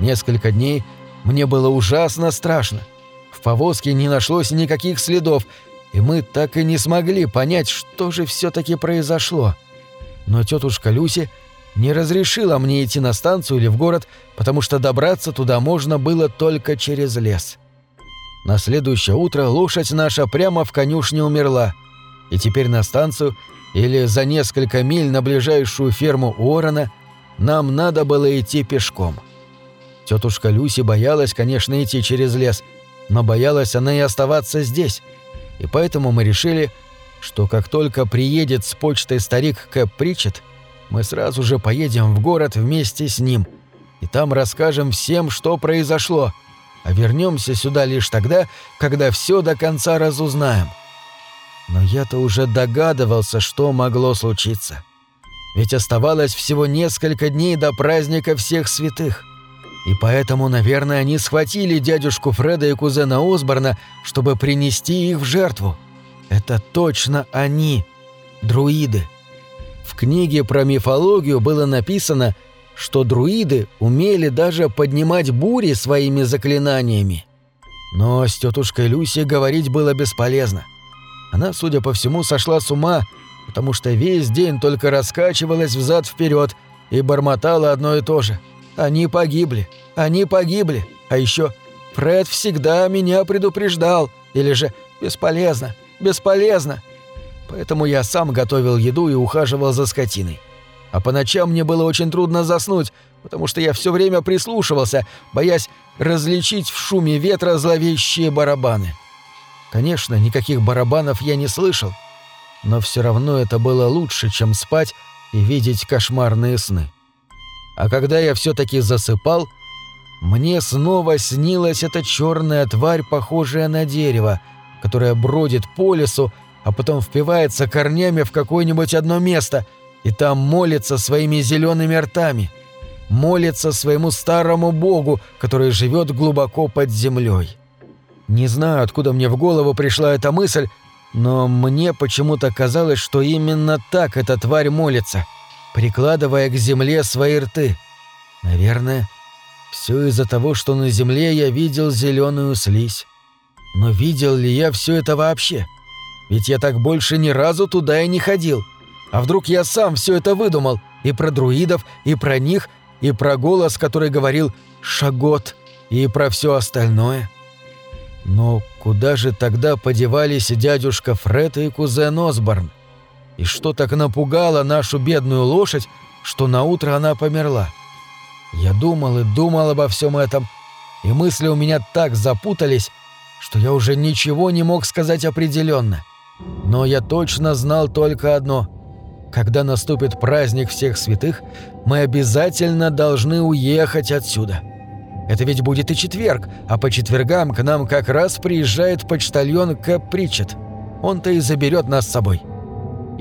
Несколько дней мне было ужасно страшно. В повозке не нашлось никаких следов, и мы так и не смогли понять, что же все таки произошло. Но тетушка Люси не разрешила мне идти на станцию или в город, потому что добраться туда можно было только через лес. На следующее утро лошадь наша прямо в конюшне умерла, и теперь на станцию или за несколько миль на ближайшую ферму Уоррена нам надо было идти пешком. Тетушка Люси боялась, конечно, идти через лес, но боялась она и оставаться здесь, и поэтому мы решили, что как только приедет с почтой старик Кэп Причет, мы сразу же поедем в город вместе с ним, и там расскажем всем, что произошло, а вернемся сюда лишь тогда, когда все до конца разузнаем. Но я-то уже догадывался, что могло случиться. Ведь оставалось всего несколько дней до праздника всех святых. И поэтому, наверное, они схватили дядюшку Фреда и кузена Осборна, чтобы принести их в жертву. Это точно они, друиды. В книге про мифологию было написано, что друиды умели даже поднимать бури своими заклинаниями. Но с тетушкой Люси говорить было бесполезно. Она, судя по всему, сошла с ума, потому что весь день только раскачивалась взад-вперед и бормотала одно и то же. «Они погибли! Они погибли! А еще Фред всегда меня предупреждал!» Или же «Бесполезно! Бесполезно!» Поэтому я сам готовил еду и ухаживал за скотиной. А по ночам мне было очень трудно заснуть, потому что я все время прислушивался, боясь различить в шуме ветра зловещие барабаны. Конечно, никаких барабанов я не слышал, но все равно это было лучше, чем спать и видеть кошмарные сны. А когда я все-таки засыпал, мне снова снилась эта черная тварь, похожая на дерево, которая бродит по лесу, а потом впивается корнями в какое-нибудь одно место и там молится своими зелеными ртами. Молится своему старому богу, который живет глубоко под землей. Не знаю, откуда мне в голову пришла эта мысль, но мне почему-то казалось, что именно так эта тварь молится, прикладывая к земле свои рты. Наверное, все из-за того, что на земле я видел зеленую слизь. Но видел ли я все это вообще? Ведь я так больше ни разу туда и не ходил. А вдруг я сам все это выдумал? И про друидов, и про них, и про голос, который говорил «Шагот», и про все остальное. Но куда же тогда подевались дядюшка Фред и кузен Осборн? И что так напугало нашу бедную лошадь, что наутро она померла? Я думал и думал обо всем этом, и мысли у меня так запутались, что я уже ничего не мог сказать определенно. Но я точно знал только одно. Когда наступит праздник всех святых, мы обязательно должны уехать отсюда. Это ведь будет и четверг, а по четвергам к нам как раз приезжает почтальон Кэп. Он-то и заберет нас с собой.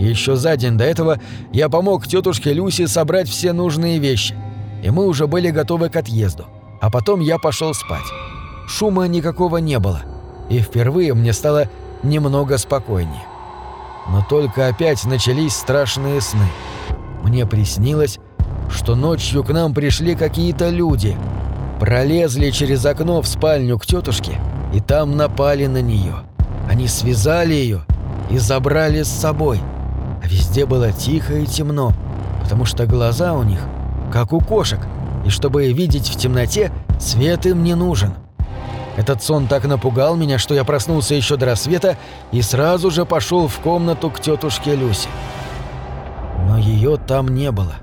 Еще за день до этого я помог тетушке Люси собрать все нужные вещи, и мы уже были готовы к отъезду. А потом я пошел спать. Шума никакого не было, и впервые мне стало немного спокойнее. Но только опять начались страшные сны. Мне приснилось, что ночью к нам пришли какие-то люди – Пролезли через окно в спальню к тетушке и там напали на нее. Они связали ее и забрали с собой. Везде было тихо и темно, потому что глаза у них как у кошек, и чтобы видеть в темноте, свет им не нужен. Этот сон так напугал меня, что я проснулся еще до рассвета и сразу же пошел в комнату к тетушке Люсе. Но ее там не было.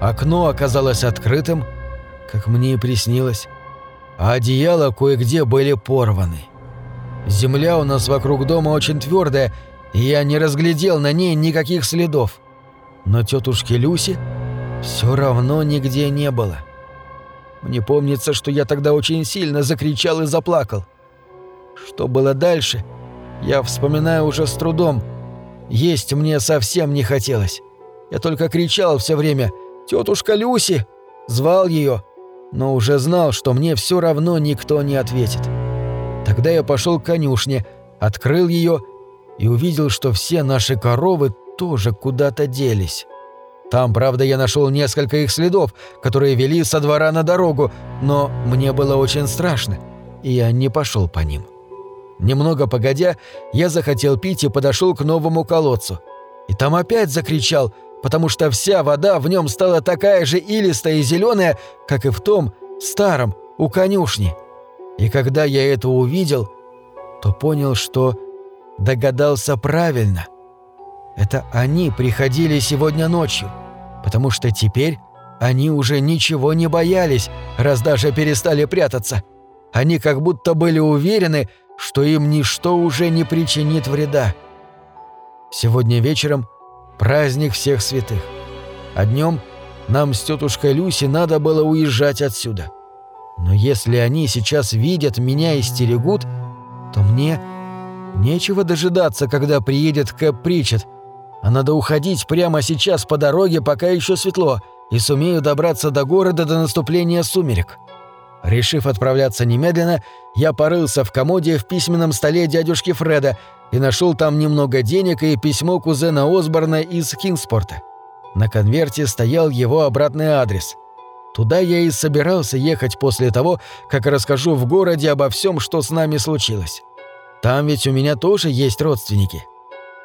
Окно оказалось открытым, как мне и приснилось. А одеяла кое-где были порваны. Земля у нас вокруг дома очень твердая, я не разглядел на ней никаких следов. Но тетушки Люси все равно нигде не было. Мне помнится, что я тогда очень сильно закричал и заплакал. Что было дальше, я вспоминаю уже с трудом. Есть мне совсем не хотелось. Я только кричал все время «Тетушка Люси!» Звал ее, но уже знал, что мне все равно никто не ответит. Тогда я пошел к конюшне, открыл ее и увидел, что все наши коровы тоже куда-то делись. Там, правда, я нашел несколько их следов, которые вели со двора на дорогу, но мне было очень страшно, и я не пошел по ним. Немного погодя, я захотел пить и подошел к новому колодцу. И там опять закричал, потому что вся вода в нем стала такая же илистая и зеленая, как и в том старом, у конюшни. И когда я это увидел, то понял, что догадался правильно. Это они приходили сегодня ночью, потому что теперь они уже ничего не боялись, раз даже перестали прятаться. Они как будто были уверены, что им ничто уже не причинит вреда. Сегодня вечером праздник всех святых, а днем нам с тетушкой Люси надо было уезжать отсюда. Но если они сейчас видят меня и стерегут, то мне нечего дожидаться, когда приедет Кэп Причет, а надо уходить прямо сейчас по дороге, пока еще светло, и сумею добраться до города до наступления сумерек. Решив отправляться немедленно, я порылся в комоде в письменном столе дядюшки Фреда и нашел там немного денег и письмо кузена Осборна из Кингспорта. На конверте стоял его обратный адрес. Туда я и собирался ехать после того, как расскажу в городе обо всем, что с нами случилось. Там ведь у меня тоже есть родственники.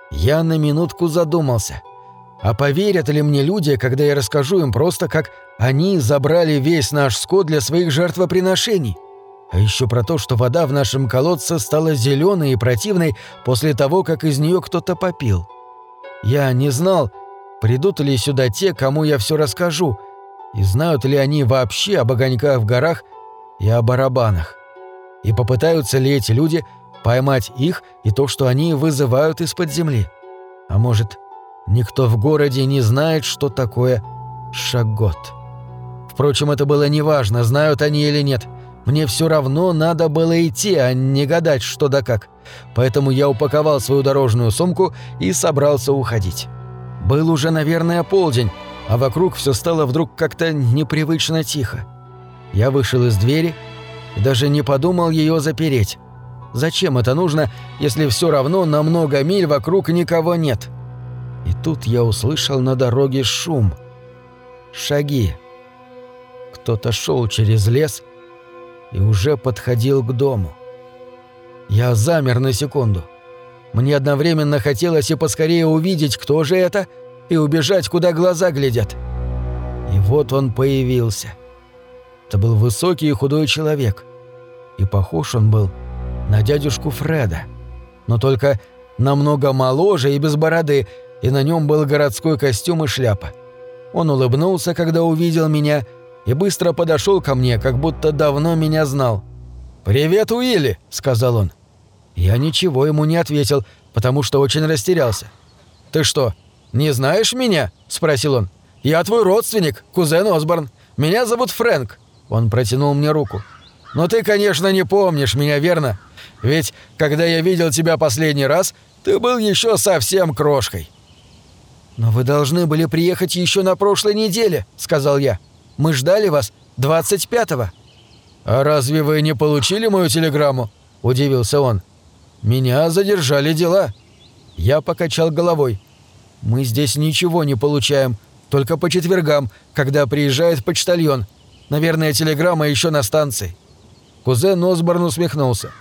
Я на минутку задумался. А поверят ли мне люди, когда я расскажу им просто, как они забрали весь наш скот для своих жертвоприношений? А еще про то, что вода в нашем колодце стала зеленой и противной после того, как из нее кто-то попил. Я не знал, придут ли сюда те, кому я все расскажу, и знают ли они вообще об огоньках в горах и о барабанах. И попытаются ли эти люди поймать их и то, что они вызывают из-под земли. А может, никто в городе не знает, что такое шагот. Впрочем, это было неважно, знают они или нет. Мне все равно надо было идти, а не гадать, что да как. Поэтому я упаковал свою дорожную сумку и собрался уходить. Был уже, наверное, полдень, а вокруг все стало вдруг как-то непривычно тихо. Я вышел из двери и даже не подумал ее запереть. Зачем это нужно, если все равно на много миль вокруг никого нет? И тут я услышал на дороге шум. Шаги. Кто-то шел через лес и уже подходил к дому. Я замер на секунду. Мне одновременно хотелось и поскорее увидеть, кто же это, и убежать, куда глаза глядят. И вот он появился. Это был высокий и худой человек. И похож он был на дядюшку Фреда. Но только намного моложе и без бороды, и на нем был городской костюм и шляпа. Он улыбнулся, когда увидел меня, и быстро подошел ко мне, как будто давно меня знал. «Привет, Уилли!» — сказал он. Я ничего ему не ответил, потому что очень растерялся. «Ты что, не знаешь меня?» — спросил он. «Я твой родственник, кузен Осборн. Меня зовут Фрэнк». Он протянул мне руку. «Но ты, конечно, не помнишь меня, верно? Ведь, когда я видел тебя последний раз, ты был еще совсем крошкой». «Но вы должны были приехать еще на прошлой неделе», — сказал я. «Мы ждали вас 25-го». «А разве вы не получили мою телеграмму?» — удивился он. «Меня задержали дела». Я покачал головой. «Мы здесь ничего не получаем, только по четвергам, когда приезжает почтальон. Наверное, телеграмма еще на станции». Кузен Осборн усмехнулся.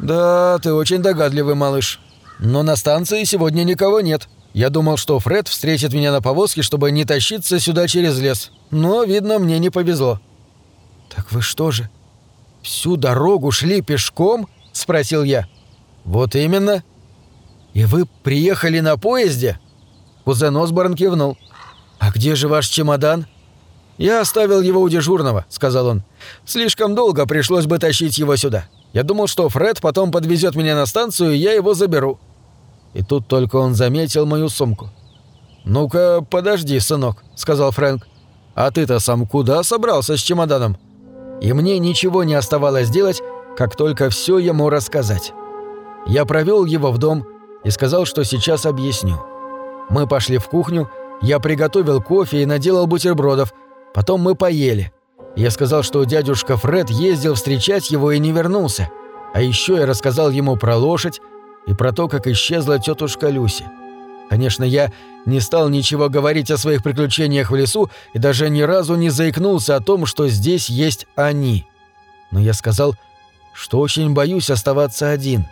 «Да, ты очень догадливый малыш. Но на станции сегодня никого нет. Я думал, что Фред встретит меня на повозке, чтобы не тащиться сюда через лес. Но, видно, мне не повезло». «Так вы что же, всю дорогу шли пешком?» – спросил я. «Вот именно». «И вы приехали на поезде?» Кузен Осборн кивнул. «А где же ваш чемодан?» «Я оставил его у дежурного», — сказал он. «Слишком долго пришлось бы тащить его сюда. Я думал, что Фред потом подвезет меня на станцию, и я его заберу». И тут только он заметил мою сумку. «Ну-ка, подожди, сынок», — сказал Фрэнк. «А ты-то сам куда собрался с чемоданом?» И мне ничего не оставалось делать, как только все ему рассказать. Я провел его в дом и сказал, что сейчас объясню. Мы пошли в кухню, я приготовил кофе и наделал бутербродов, потом мы поели. Я сказал, что дядюшка Фред ездил встречать его и не вернулся. А еще я рассказал ему про лошадь и про то, как исчезла тетушка Люси. Конечно, я не стал ничего говорить о своих приключениях в лесу и даже ни разу не заикнулся о том, что здесь есть они. Но я сказал, что очень боюсь оставаться один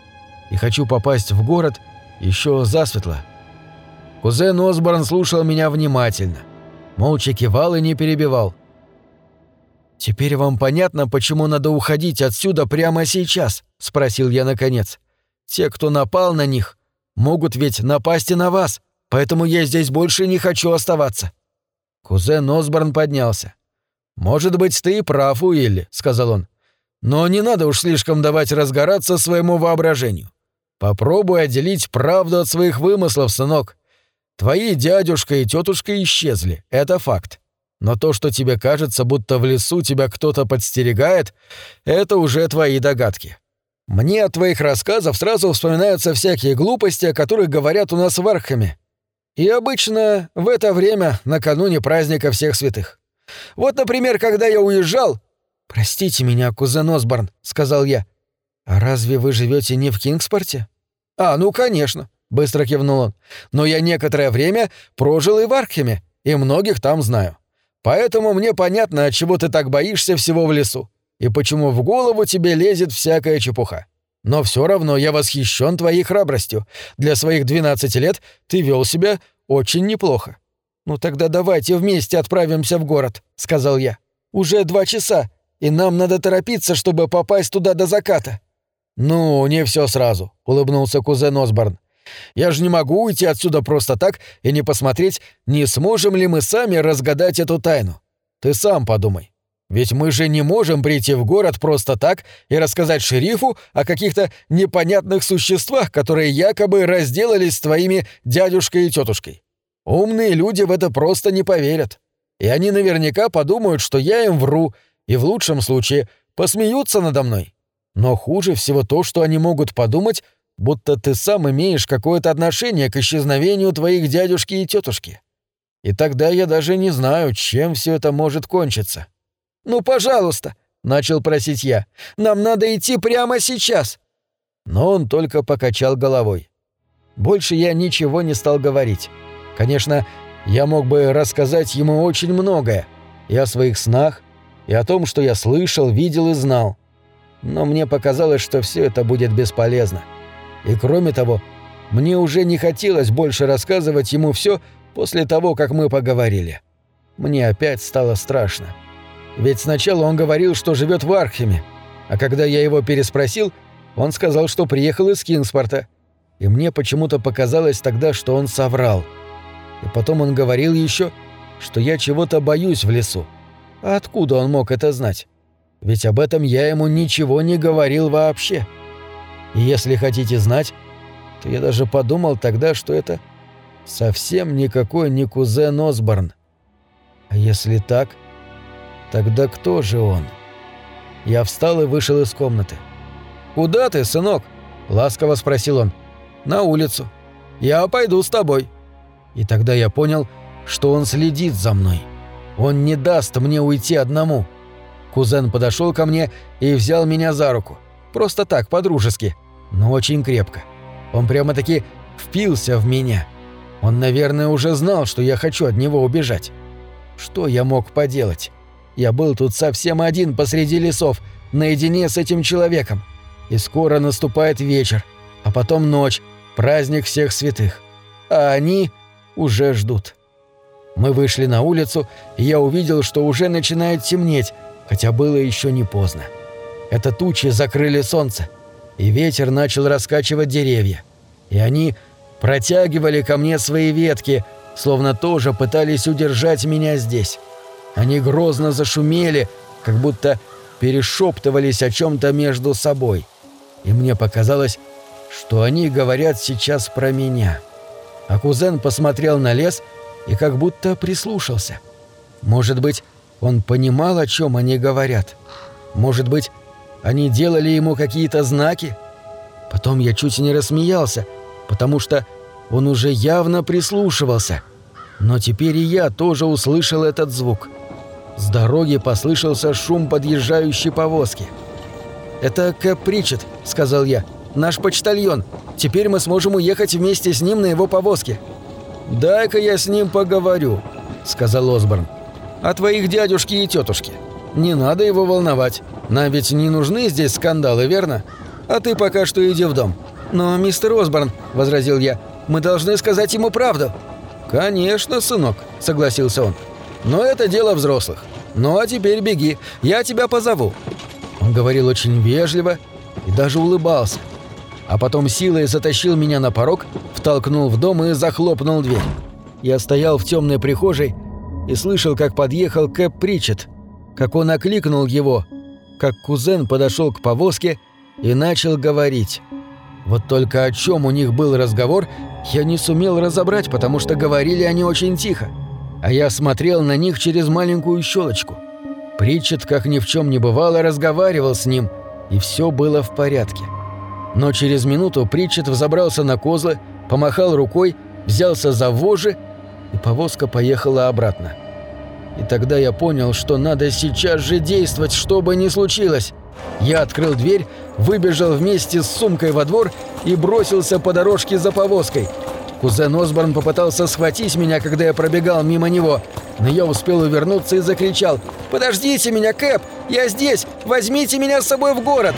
и хочу попасть в город еще засветло. Кузен Осборн слушал меня внимательно, молча кивал и не перебивал. «Теперь вам понятно, почему надо уходить отсюда прямо сейчас?» — спросил я наконец. «Те, кто напал на них, Могут ведь напасть и на вас, поэтому я здесь больше не хочу оставаться». Кузен Осборн поднялся. «Может быть, ты и прав, Уилли», — сказал он. «Но не надо уж слишком давать разгораться своему воображению. Попробуй отделить правду от своих вымыслов, сынок. Твои дядюшка и тетушка исчезли, это факт. Но то, что тебе кажется, будто в лесу тебя кто-то подстерегает, это уже твои догадки. Мне от твоих рассказов сразу вспоминаются всякие глупости, о которых говорят у нас в Архаме. И обычно в это время, накануне праздника всех святых. Вот, например, когда я уезжал... «Простите меня, кузен Осборн», — сказал я. «А разве вы живете не в Кингспорте?» «А, ну, конечно», — быстро кивнул он. «Но я некоторое время прожил и в Археме, и многих там знаю. Поэтому мне понятно, от чего ты так боишься всего в лесу и почему в голову тебе лезет всякая чепуха. Но все равно я восхищен твоей храбростью. Для своих 12 лет ты вел себя очень неплохо. Ну тогда давайте вместе отправимся в город, сказал я. Уже два часа, и нам надо торопиться, чтобы попасть туда до заката. Ну, не все сразу, улыбнулся кузен Осборн. Я же не могу уйти отсюда просто так и не посмотреть, не сможем ли мы сами разгадать эту тайну. Ты сам подумай. Ведь мы же не можем прийти в город просто так и рассказать шерифу о каких-то непонятных существах, которые якобы разделались с твоими дядюшкой и тетушкой. Умные люди в это просто не поверят. И они наверняка подумают, что я им вру, и в лучшем случае посмеются надо мной. Но хуже всего то, что они могут подумать, будто ты сам имеешь какое-то отношение к исчезновению твоих дядюшки и тетушки. И тогда я даже не знаю, чем все это может кончиться. «Ну, пожалуйста», — начал просить я, — «нам надо идти прямо сейчас». Но он только покачал головой. Больше я ничего не стал говорить. Конечно, я мог бы рассказать ему очень многое. И о своих снах, и о том, что я слышал, видел и знал. Но мне показалось, что все это будет бесполезно. И кроме того, мне уже не хотелось больше рассказывать ему все после того, как мы поговорили. Мне опять стало страшно. Ведь сначала он говорил, что живет в Археме, а когда я его переспросил, он сказал, что приехал из Кингспорта. И мне почему-то показалось тогда, что он соврал. И потом он говорил еще, что я чего-то боюсь в лесу. А откуда он мог это знать? Ведь об этом я ему ничего не говорил вообще. И если хотите знать, то я даже подумал тогда, что это совсем никакой не кузен Осборн. А если так, Тогда кто же он? Я встал и вышел из комнаты. «Куда ты, сынок?» – ласково спросил он. «На улицу. Я пойду с тобой». И тогда я понял, что он следит за мной. Он не даст мне уйти одному. Кузен подошел ко мне и взял меня за руку. Просто так, по-дружески, но очень крепко. Он прямо-таки впился в меня. Он, наверное, уже знал, что я хочу от него убежать. Что я мог поделать? Я был тут совсем один посреди лесов, наедине с этим человеком. И скоро наступает вечер, а потом ночь, праздник всех святых. А они уже ждут. Мы вышли на улицу, и я увидел, что уже начинает темнеть, хотя было еще не поздно. Это тучи закрыли солнце, и ветер начал раскачивать деревья. И они протягивали ко мне свои ветки, словно тоже пытались удержать меня здесь. Они грозно зашумели, как будто перешептывались о чем-то между собой. И мне показалось, что они говорят сейчас про меня. А кузен посмотрел на лес и как будто прислушался. Может быть, он понимал, о чем они говорят. Может быть, они делали ему какие-то знаки. Потом я чуть не рассмеялся, потому что он уже явно прислушивался. Но теперь и я тоже услышал этот звук. С дороги послышался шум подъезжающей повозки. «Это Кэп Причет», — сказал я. «Наш почтальон. Теперь мы сможем уехать вместе с ним на его повозке». «Дай-ка я с ним поговорю», — сказал Осборн. «О твоих дядюшке и тетушке. Не надо его волновать. Нам ведь не нужны здесь скандалы, верно? А ты пока что иди в дом». «Но, мистер Осборн», — возразил я, — «мы должны сказать ему правду». «Конечно, сынок», — согласился он. «Но это дело взрослых. Ну а теперь беги, я тебя позову». Он говорил очень вежливо и даже улыбался. А потом силой затащил меня на порог, втолкнул в дом и захлопнул дверь. Я стоял в темной прихожей и слышал, как подъехал Кэп Причет, как он окликнул его, как кузен подошел к повозке и начал говорить. Вот только о чем у них был разговор, я не сумел разобрать, потому что говорили они очень тихо. А я смотрел на них через маленькую щелочку. Притчет, как ни в чем не бывало, разговаривал с ним, и все было в порядке. Но через минуту Притчет взобрался на козлы, помахал рукой, взялся за вожжи, и повозка поехала обратно. И тогда я понял, что надо сейчас же действовать, что бы ни случилось. Я открыл дверь, выбежал вместе с сумкой во двор и бросился по дорожке за повозкой. Кузен Осборн попытался схватить меня, когда я пробегал мимо него, но я успел увернуться и закричал «Подождите меня, Кэп! Я здесь! Возьмите меня с собой в город!»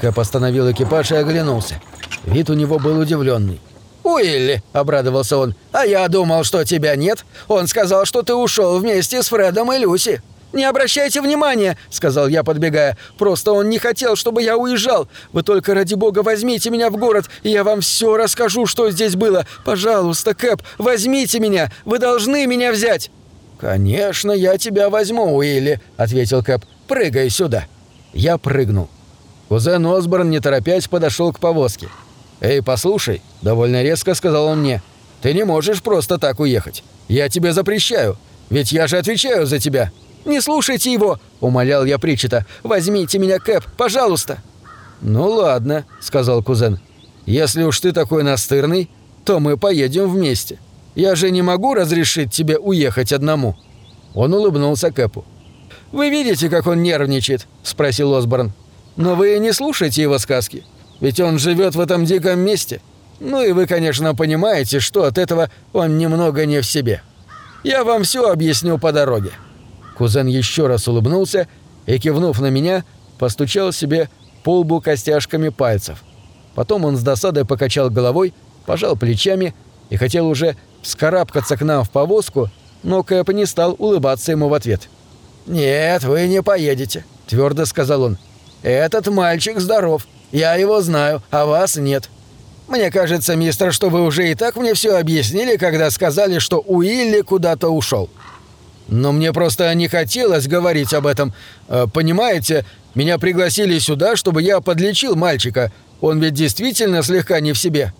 Кэп остановил экипаж и оглянулся. Вид у него был удивленный. «Уилли!» – обрадовался он. «А я думал, что тебя нет. Он сказал, что ты ушел вместе с Фредом и Люси». «Не обращайте внимания», — сказал я, подбегая. «Просто он не хотел, чтобы я уезжал. Вы только ради бога возьмите меня в город, и я вам все расскажу, что здесь было. Пожалуйста, Кэп, возьмите меня. Вы должны меня взять». «Конечно, я тебя возьму, Уилли», — ответил Кэп. «Прыгай сюда». Я прыгнул. Кузен Осборн, не торопясь, подошел к повозке. «Эй, послушай», — довольно резко сказал он мне, — «ты не можешь просто так уехать. Я тебе запрещаю, ведь я же отвечаю за тебя». «Не слушайте его!» — умолял я Причета. «Возьмите меня, Кэп, пожалуйста!» «Ну ладно», — сказал кузен. «Если уж ты такой настырный, то мы поедем вместе. Я же не могу разрешить тебе уехать одному». Он улыбнулся Кэпу. «Вы видите, как он нервничает?» – спросил Осборн. «Но вы не слушайте его сказки, ведь он живет в этом диком месте. Ну и вы, конечно, понимаете, что от этого он немного не в себе. Я вам все объясню по дороге». Кузен еще раз улыбнулся и, кивнув на меня, постучал себе по лбу костяшками пальцев. Потом он с досадой покачал головой, пожал плечами и хотел уже вскарабкаться к нам в повозку, но Кэп не стал улыбаться ему в ответ. «Нет, вы не поедете», — твердо сказал он. «Этот мальчик здоров. Я его знаю, а вас нет. Мне кажется, мистер, что вы уже и так мне все объяснили, когда сказали, что Уилли куда-то ушел. Но мне просто не хотелось говорить об этом. Э, понимаете, меня пригласили сюда, чтобы я подлечил мальчика. Он ведь действительно слегка не в себе».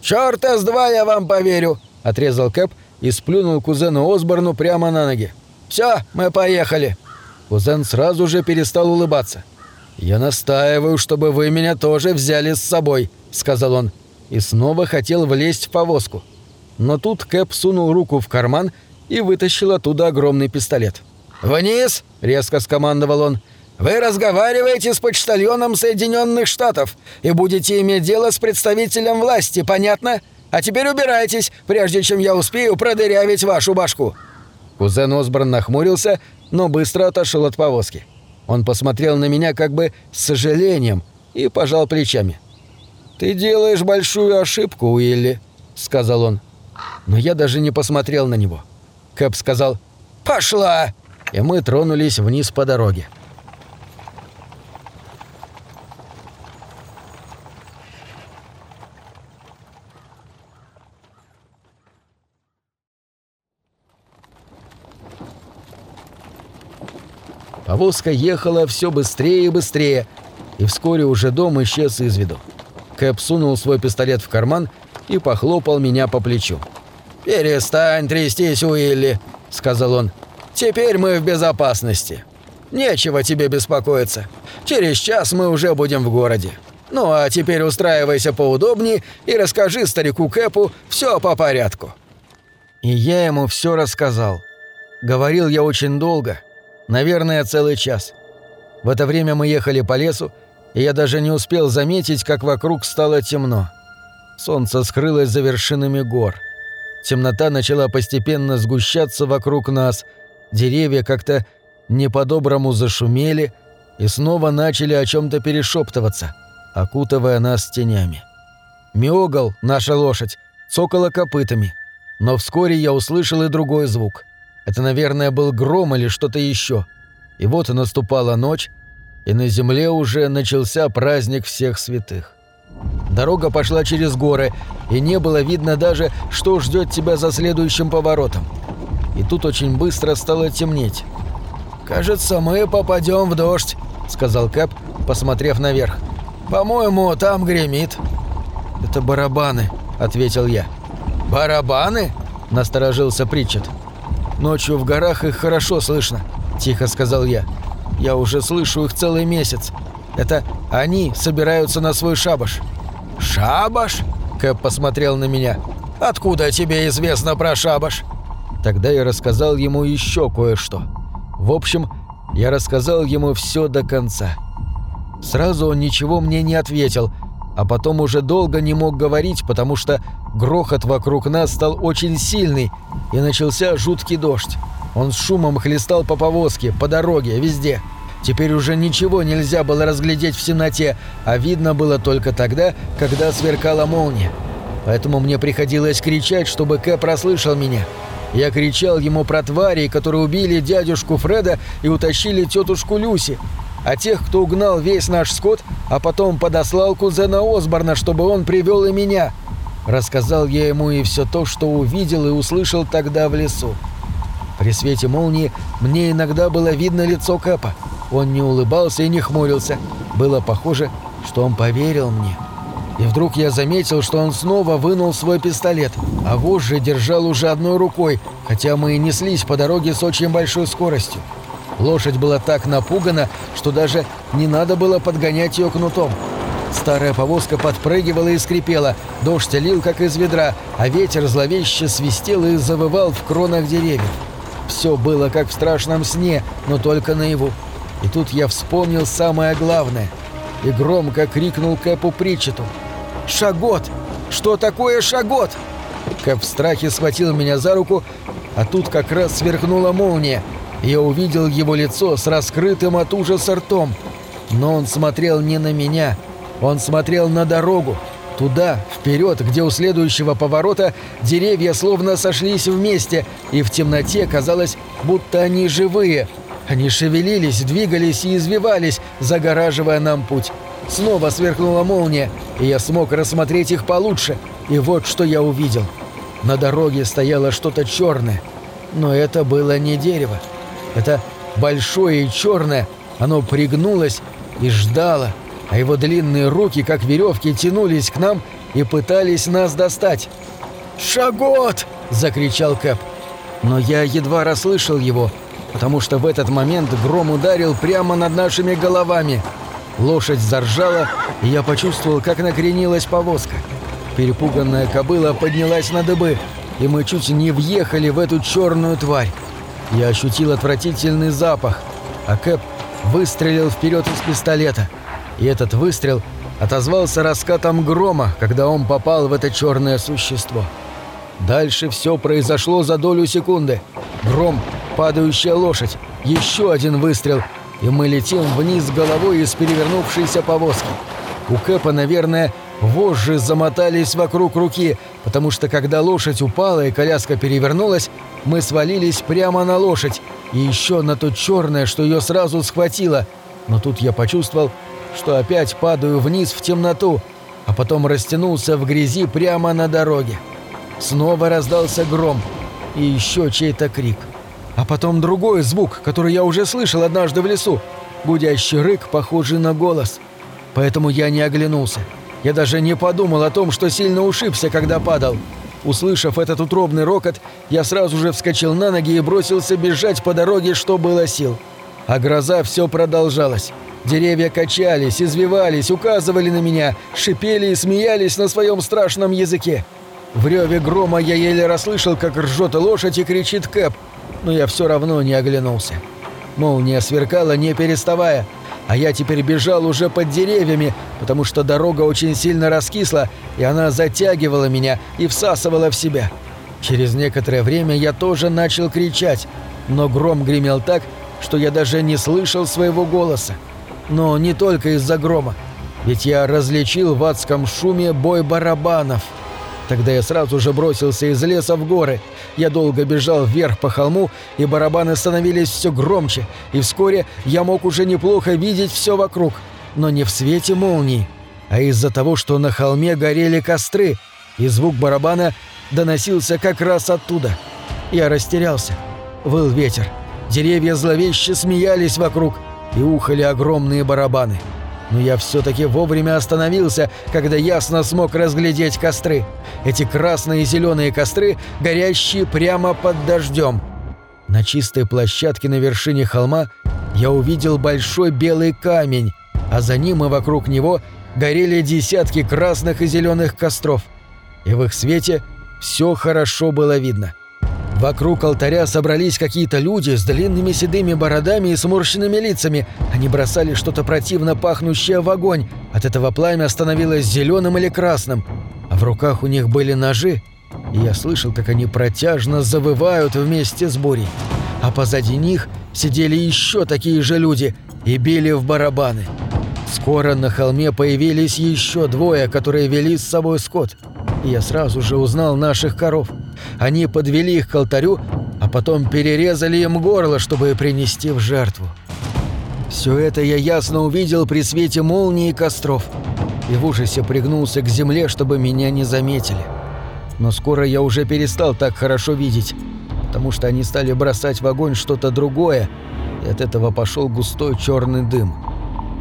«Чёрта с два я вам поверю», — отрезал Кэп и сплюнул кузену Осборну прямо на ноги. «Всё, мы поехали». Кузен сразу же перестал улыбаться. «Я настаиваю, чтобы вы меня тоже взяли с собой», — сказал он. И снова хотел влезть в повозку. Но тут Кэп сунул руку в карман и вытащил оттуда огромный пистолет. «Вниз!» — резко скомандовал он. «Вы разговариваете с почтальоном Соединенных Штатов и будете иметь дело с представителем власти, понятно? А теперь убирайтесь, прежде чем я успею продырявить вашу башку». Кузен Осборн нахмурился, но быстро отошел от повозки. Он посмотрел на меня как бы с сожалением и пожал плечами. «Ты делаешь большую ошибку, Уилли», — сказал он. Но я даже не посмотрел на него. Кэп сказал «Пошла!» И мы тронулись вниз по дороге. Повозка ехала все быстрее и быстрее, и вскоре уже дом исчез из виду. Кэп сунул свой пистолет в карман и похлопал меня по плечу. «Перестань трястись, Уилли», — сказал он. «Теперь мы в безопасности. Нечего тебе беспокоиться. Через час мы уже будем в городе. Ну а теперь устраивайся поудобнее и расскажи старику Кэпу все по порядку». И я ему все рассказал. Говорил я очень долго, наверное, целый час. В это время мы ехали по лесу, и я даже не успел заметить, как вокруг стало темно. Солнце скрылось за вершинами гор. Темнота начала постепенно сгущаться вокруг нас, деревья как-то не по-доброму зашумели и снова начали о чем-то перешептываться, окутывая нас тенями. Миогал, наша лошадь, цокала копытами, но вскоре я услышал и другой звук. Это, наверное, был гром или что-то еще. И вот наступала ночь, и на земле уже начался праздник всех святых. Дорога пошла через горы, и не было видно даже, что ждет тебя за следующим поворотом. И тут очень быстро стало темнеть. «Кажется, мы попадем в дождь», — сказал Кэп, посмотрев наверх. «По-моему, там гремит». «Это барабаны», — ответил я. «Барабаны?» — насторожился Притчет. «Ночью в горах их хорошо слышно», — тихо сказал я. «Я уже слышу их целый месяц. Это они собираются на свой шабаш». «Шабаш?» — Кэп посмотрел на меня. «Откуда тебе известно про шабаш?» Тогда я рассказал ему еще кое-что. В общем, я рассказал ему все до конца. Сразу он ничего мне не ответил, а потом уже долго не мог говорить, потому что грохот вокруг нас стал очень сильный, и начался жуткий дождь. Он с шумом хлестал по повозке, по дороге, везде. Теперь уже ничего нельзя было разглядеть в темноте, а видно было только тогда, когда сверкала молния. Поэтому мне приходилось кричать, чтобы Кэ прослышал меня. Я кричал ему про тварей, которые убили дядюшку Фреда и утащили тетушку Люси, а тех, кто угнал весь наш скот, а потом подослал кузена Осборна, чтобы он привел и меня. Рассказал я ему и все то, что увидел и услышал тогда в лесу. При свете молнии мне иногда было видно лицо Кэпа. Он не улыбался и не хмурился. Было похоже, что он поверил мне. И вдруг я заметил, что он снова вынул свой пистолет, а вожжи держал уже одной рукой, хотя мы и неслись по дороге с очень большой скоростью. Лошадь была так напугана, что даже не надо было подгонять ее кнутом. Старая повозка подпрыгивала и скрипела, дождь лил, как из ведра, а ветер зловеще свистел и завывал в кронах деревьев. Все было как в страшном сне, но только наяву. И тут я вспомнил самое главное. И громко крикнул Кэпу Притчету. «Шагот! Что такое шагот?» Кэп в страхе схватил меня за руку, а тут как раз сверкнула молния. Я увидел его лицо с раскрытым от ужаса ртом. Но он смотрел не на меня, он смотрел на дорогу, Туда, вперед, где у следующего поворота деревья словно сошлись вместе, и в темноте казалось, будто они живые. Они шевелились, двигались и извивались, загораживая нам путь. Снова сверкнула молния, и я смог рассмотреть их получше. И вот что я увидел. На дороге стояло что-то черное. Но это было не дерево. Это большое и черное. Оно пригнулось и ждало а его длинные руки, как веревки, тянулись к нам и пытались нас достать. «Шагот!» – закричал Кэп. Но я едва расслышал его, потому что в этот момент гром ударил прямо над нашими головами. Лошадь заржала, и я почувствовал, как накренилась повозка. Перепуганная кобыла поднялась на дыбы, и мы чуть не въехали в эту черную тварь. Я ощутил отвратительный запах, а Кэп выстрелил вперед из пистолета – и этот выстрел отозвался раскатом грома, когда он попал в это черное существо. Дальше все произошло за долю секунды. Гром, падающая лошадь, еще один выстрел, и мы летим вниз головой из перевернувшейся повозки. У Кэпа, наверное, вожжи замотались вокруг руки, потому что когда лошадь упала и коляска перевернулась, мы свалились прямо на лошадь и еще на то черное, что ее сразу схватило. Но тут я почувствовал, что опять падаю вниз в темноту, а потом растянулся в грязи прямо на дороге. Снова раздался гром и еще чей-то крик. А потом другой звук, который я уже слышал однажды в лесу. Гудящий рык, похожий на голос. Поэтому я не оглянулся. Я даже не подумал о том, что сильно ушибся, когда падал. Услышав этот утробный рокот, я сразу же вскочил на ноги и бросился бежать по дороге, что было сил. А гроза все продолжалась. Деревья качались, извивались, указывали на меня, шипели и смеялись на своем страшном языке. В реве грома я еле расслышал, как ржет лошадь и кричит Кэп, но я все равно не оглянулся. Молния сверкала, не переставая, а я теперь бежал уже под деревьями, потому что дорога очень сильно раскисла, и она затягивала меня и всасывала в себя. Через некоторое время я тоже начал кричать, но гром гремел так, что я даже не слышал своего голоса. Но не только из-за грома, ведь я различил в адском шуме бой барабанов. Тогда я сразу же бросился из леса в горы. Я долго бежал вверх по холму, и барабаны становились все громче, и вскоре я мог уже неплохо видеть все вокруг, но не в свете молнии, а из-за того, что на холме горели костры, и звук барабана доносился как раз оттуда. Я растерялся. Выл ветер. Деревья зловеще смеялись вокруг, и ухали огромные барабаны. Но я все-таки вовремя остановился, когда ясно смог разглядеть костры. Эти красные и зеленые костры, горящие прямо под дождем. На чистой площадке на вершине холма я увидел большой белый камень, а за ним и вокруг него горели десятки красных и зеленых костров. И в их свете все хорошо было видно. Вокруг алтаря собрались какие-то люди с длинными седыми бородами и сморщенными лицами. Они бросали что-то противно пахнущее в огонь. От этого пламя становилось зеленым или красным. А в руках у них были ножи. И я слышал, как они протяжно завывают вместе с бурей. А позади них сидели еще такие же люди и били в барабаны. Скоро на холме появились еще двое, которые вели с собой скот – я сразу же узнал наших коров. Они подвели их к алтарю, а потом перерезали им горло, чтобы принести в жертву. Все это я ясно увидел при свете молнии и костров, и в ужасе пригнулся к земле, чтобы меня не заметили. Но скоро я уже перестал так хорошо видеть, потому что они стали бросать в огонь что-то другое, и от этого пошел густой черный дым.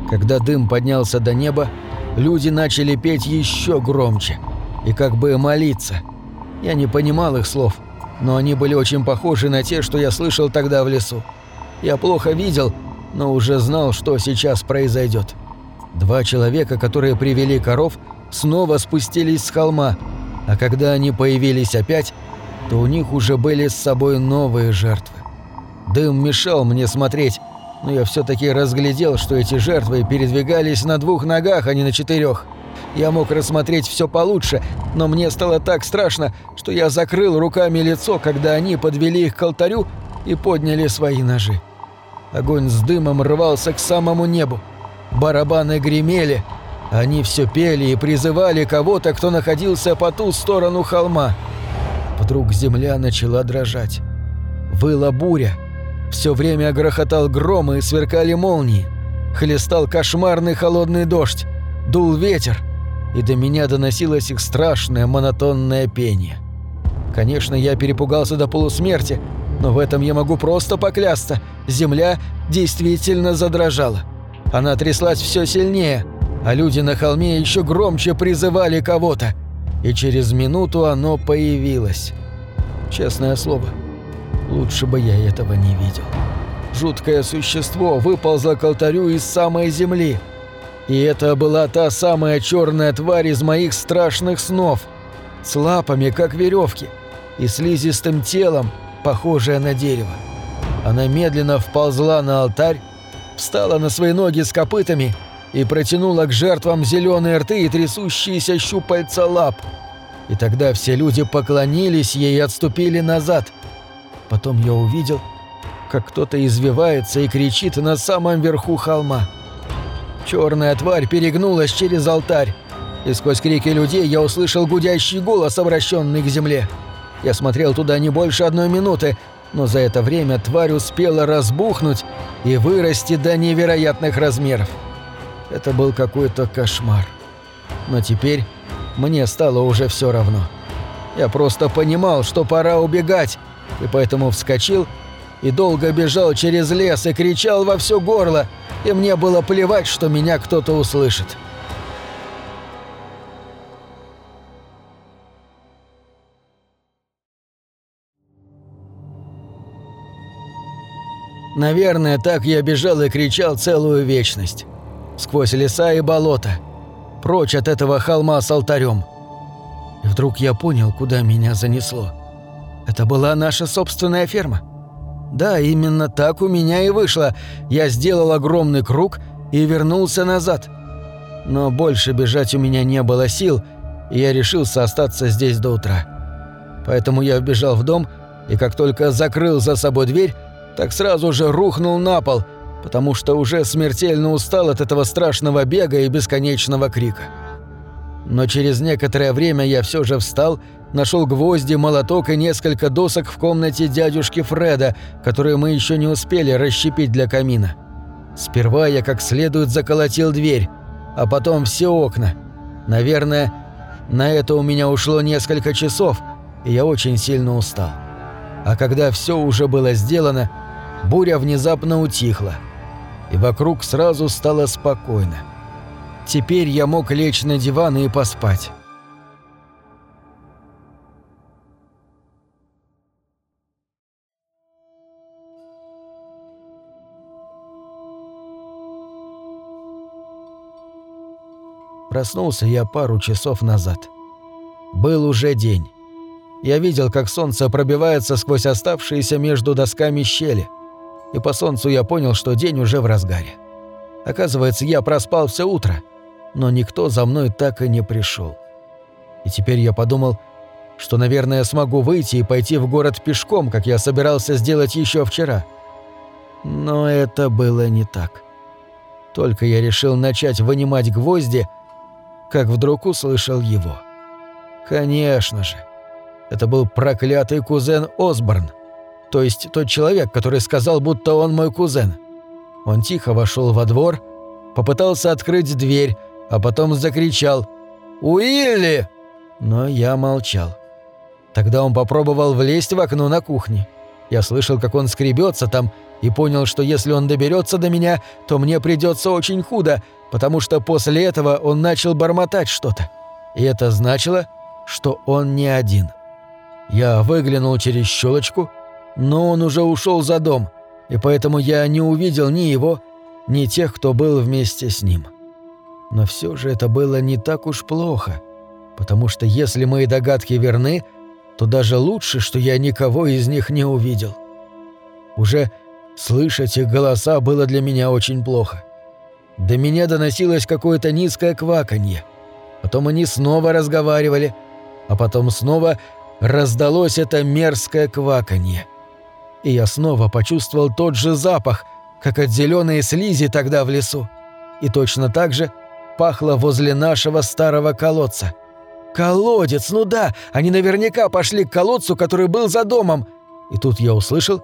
Когда дым поднялся до неба, люди начали петь еще громче – и как бы молиться. Я не понимал их слов, но они были очень похожи на те, что я слышал тогда в лесу. Я плохо видел, но уже знал, что сейчас произойдет. Два человека, которые привели коров, снова спустились с холма, а когда они появились опять, то у них уже были с собой новые жертвы. Дым мешал мне смотреть, но я все-таки разглядел, что эти жертвы передвигались на двух ногах, а не на четырех. Я мог рассмотреть все получше, но мне стало так страшно, что я закрыл руками лицо, когда они подвели их к алтарю и подняли свои ножи. Огонь с дымом рвался к самому небу. Барабаны гремели. Они все пели и призывали кого-то, кто находился по ту сторону холма. Вдруг земля начала дрожать. Выла буря. Все время грохотал гром и сверкали молнии. Хлестал кошмарный холодный дождь. Дул ветер и до меня доносилось их страшное монотонное пение. Конечно, я перепугался до полусмерти, но в этом я могу просто поклясться. Земля действительно задрожала. Она тряслась все сильнее, а люди на холме еще громче призывали кого-то. И через минуту оно появилось. Честное слово, лучше бы я этого не видел. Жуткое существо выползло к алтарю из самой земли – и это была та самая черная тварь из моих страшных снов. С лапами, как веревки, и слизистым телом, похожее на дерево. Она медленно вползла на алтарь, встала на свои ноги с копытами и протянула к жертвам зеленые рты и трясущиеся щупальца лап. И тогда все люди поклонились ей и отступили назад. Потом я увидел, как кто-то извивается и кричит на самом верху холма. Черная тварь перегнулась через алтарь, и сквозь крики людей я услышал гудящий голос, обращенный к земле. Я смотрел туда не больше одной минуты, но за это время тварь успела разбухнуть и вырасти до невероятных размеров. Это был какой-то кошмар. Но теперь мне стало уже все равно. Я просто понимал, что пора убегать, и поэтому вскочил и долго бежал через лес и кричал во все горло – и мне было плевать, что меня кто-то услышит. Наверное, так я бежал и кричал целую вечность. Сквозь леса и болота. Прочь от этого холма с алтарем. И вдруг я понял, куда меня занесло. Это была наша собственная ферма. Да, именно так у меня и вышло. Я сделал огромный круг и вернулся назад. Но больше бежать у меня не было сил, и я решился остаться здесь до утра. Поэтому я вбежал в дом и как только закрыл за собой дверь, так сразу же рухнул на пол, потому что уже смертельно устал от этого страшного бега и бесконечного крика. Но через некоторое время я все же встал, нашел гвозди, молоток и несколько досок в комнате дядюшки Фреда, которые мы еще не успели расщепить для камина. Сперва я как следует заколотил дверь, а потом все окна. Наверное, на это у меня ушло несколько часов, и я очень сильно устал. А когда все уже было сделано, буря внезапно утихла, и вокруг сразу стало спокойно. Теперь я мог лечь на диван и поспать. Проснулся я пару часов назад. Был уже день. Я видел, как солнце пробивается сквозь оставшиеся между досками щели. И по солнцу я понял, что день уже в разгаре. Оказывается, я проспал все утро, но никто за мной так и не пришел. И теперь я подумал, что, наверное, смогу выйти и пойти в город пешком, как я собирался сделать еще вчера. Но это было не так. Только я решил начать вынимать гвозди — как вдруг услышал его. Конечно же. Это был проклятый кузен Осборн. То есть тот человек, который сказал, будто он мой кузен. Он тихо вошел во двор, попытался открыть дверь, а потом закричал «Уилли!» Но я молчал. Тогда он попробовал влезть в окно на кухне. Я слышал, как он скребется там, и понял, что если он доберется до меня, то мне придется очень худо, потому что после этого он начал бормотать что-то. И это значило, что он не один. Я выглянул через щелочку, но он уже ушел за дом, и поэтому я не увидел ни его, ни тех, кто был вместе с ним. Но все же это было не так уж плохо, потому что если мои догадки верны, то даже лучше, что я никого из них не увидел. Уже слышать их голоса было для меня очень плохо. До меня доносилось какое-то низкое кваканье. Потом они снова разговаривали, а потом снова раздалось это мерзкое кваканье. И я снова почувствовал тот же запах, как от зеленой слизи тогда в лесу. И точно так же пахло возле нашего старого колодца. «Колодец, ну да, они наверняка пошли к колодцу, который был за домом». И тут я услышал,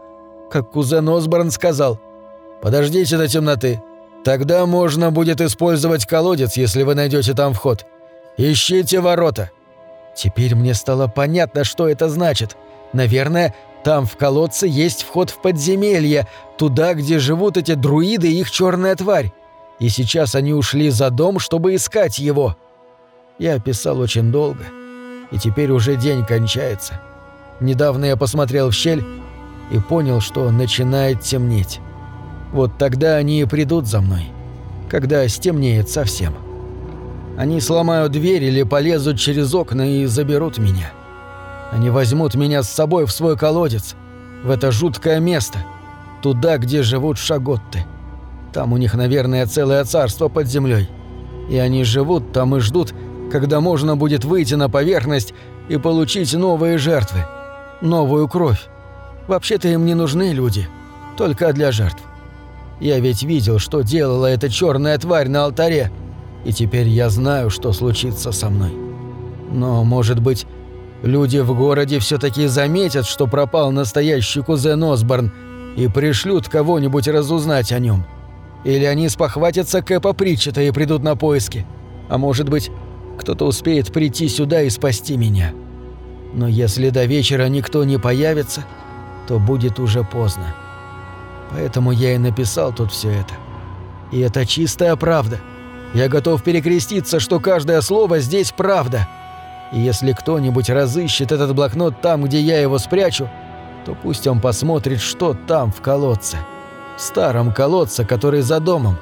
как кузен Осборн сказал «Подождите до темноты, Тогда можно будет использовать колодец, если вы найдете там вход. Ищите ворота. Теперь мне стало понятно, что это значит. Наверное, там в колодце есть вход в подземелье, туда, где живут эти друиды и их черная тварь. И сейчас они ушли за дом, чтобы искать его. Я писал очень долго, и теперь уже день кончается. Недавно я посмотрел в щель и понял, что начинает темнеть. Вот тогда они и придут за мной, когда стемнеет совсем. Они сломают дверь или полезут через окна и заберут меня. Они возьмут меня с собой в свой колодец, в это жуткое место, туда, где живут шаготты. Там у них, наверное, целое царство под землей. И они живут там и ждут, когда можно будет выйти на поверхность и получить новые жертвы, новую кровь. Вообще-то им не нужны люди, только для жертв. Я ведь видел, что делала эта черная тварь на алтаре, и теперь я знаю, что случится со мной. Но, может быть, люди в городе все-таки заметят, что пропал настоящий кузен Осборн, и пришлют кого-нибудь разузнать о нем. Или они спохватятся Кэпа Притчета и придут на поиски. А может быть, кто-то успеет прийти сюда и спасти меня. Но если до вечера никто не появится, то будет уже поздно. Поэтому я и написал тут все это. И это чистая правда. Я готов перекреститься, что каждое слово здесь правда. И если кто-нибудь разыщет этот блокнот там, где я его спрячу, то пусть он посмотрит, что там в колодце. В старом колодце, который за домом.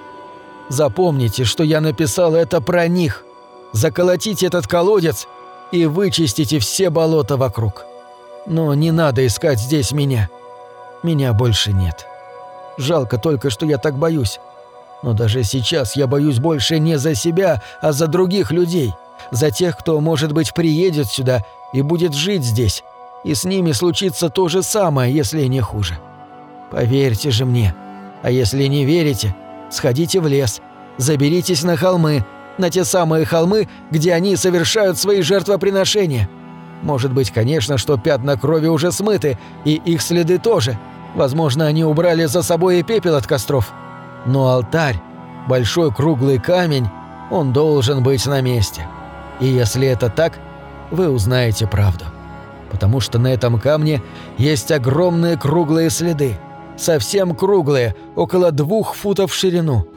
Запомните, что я написал это про них. Заколотите этот колодец и вычистите все болота вокруг. Но не надо искать здесь меня. Меня больше нет». Жалко только, что я так боюсь. Но даже сейчас я боюсь больше не за себя, а за других людей. За тех, кто, может быть, приедет сюда и будет жить здесь. и с ними случится то же самое, если не хуже. Поверьте же мне. А если не верите, сходите в лес, заберитесь на холмы, на те самые холмы, где они совершают свои жертвоприношения. Может быть, конечно, что пятна крови уже смыты, и их следы тоже. Возможно, они убрали за собой и пепел от костров. Но алтарь, большой круглый камень, он должен быть на месте. И если это так, вы узнаете правду. Потому что на этом камне есть огромные круглые следы. Совсем круглые, около двух футов в ширину.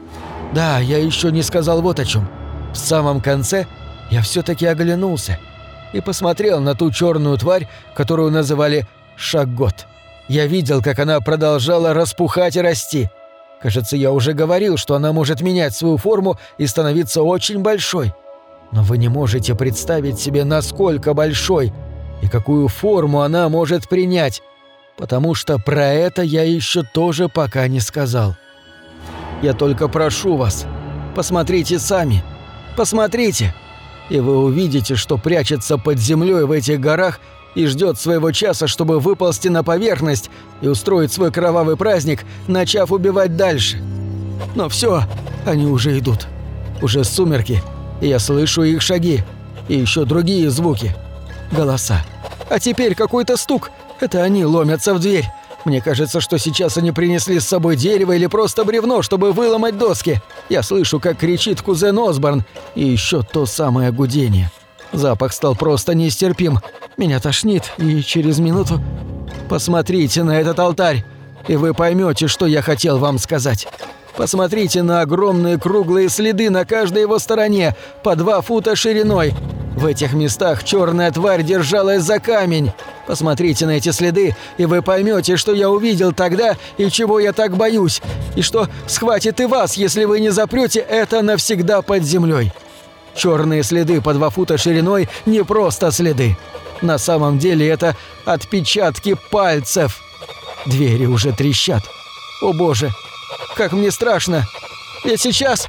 Да, я еще не сказал вот о чем. В самом конце я все-таки оглянулся и посмотрел на ту черную тварь, которую называли Шагот. Я видел, как она продолжала распухать и расти. Кажется, я уже говорил, что она может менять свою форму и становиться очень большой. Но вы не можете представить себе, насколько большой и какую форму она может принять, потому что про это я еще тоже пока не сказал. Я только прошу вас, посмотрите сами, посмотрите, и вы увидите, что прячется под землей в этих горах и ждет своего часа, чтобы выползти на поверхность и устроить свой кровавый праздник, начав убивать дальше. Но все, они уже идут. Уже сумерки, и я слышу их шаги. И еще другие звуки. Голоса. А теперь какой-то стук. Это они ломятся в дверь. Мне кажется, что сейчас они принесли с собой дерево или просто бревно, чтобы выломать доски. Я слышу, как кричит кузен Осборн. И еще то самое гудение. Запах стал просто нестерпим. Меня тошнит, и через минуту... Посмотрите на этот алтарь, и вы поймете, что я хотел вам сказать. Посмотрите на огромные круглые следы на каждой его стороне, по два фута шириной. В этих местах черная тварь держалась за камень. Посмотрите на эти следы, и вы поймете, что я увидел тогда и чего я так боюсь, и что схватит и вас, если вы не запрете это навсегда под землей. Черные следы по два фута шириной не просто следы. На самом деле это отпечатки пальцев. Двери уже трещат. О боже, как мне страшно. Я сейчас...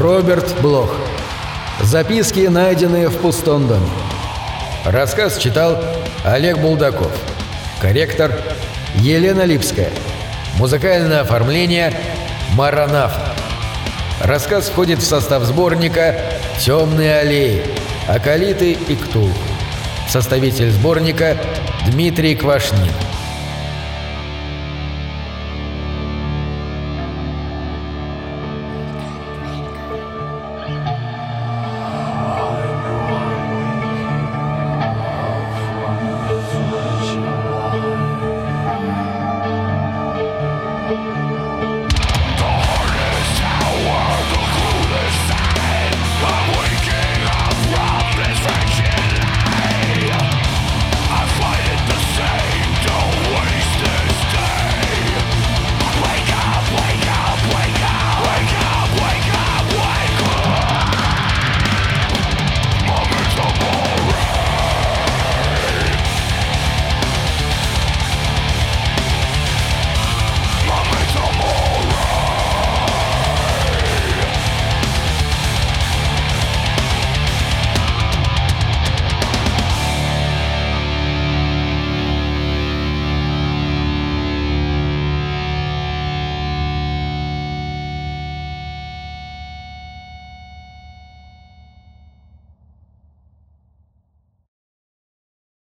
Роберт Блох. Записки, найденные в пустом доме. Рассказ читал Олег Булдаков. Корректор Елена Липская. Музыкальное оформление Маранаф. Рассказ входит в состав сборника «Темные аллеи. Акалиты и Ктул». Составитель сборника Дмитрий Квашнин.